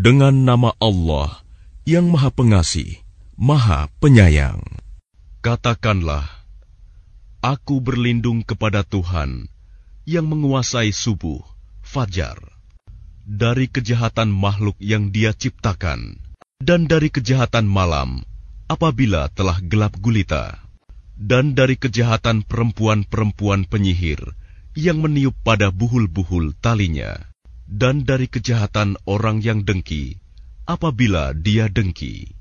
Dengan nama Allah yang Maha Pengasih, Maha Penyayang. Katakanlah, Aku berlindung kepada Tuhan yang menguasai subuh, fajar, dari kejahatan makhluk yang Dia ciptakan, dan dari kejahatan malam apabila telah gelap gulita, dan dari kejahatan perempuan-perempuan penyihir yang meniup pada buhul-buhul talinya, dan dari kejahatan orang yang dengki apabila dia dengki.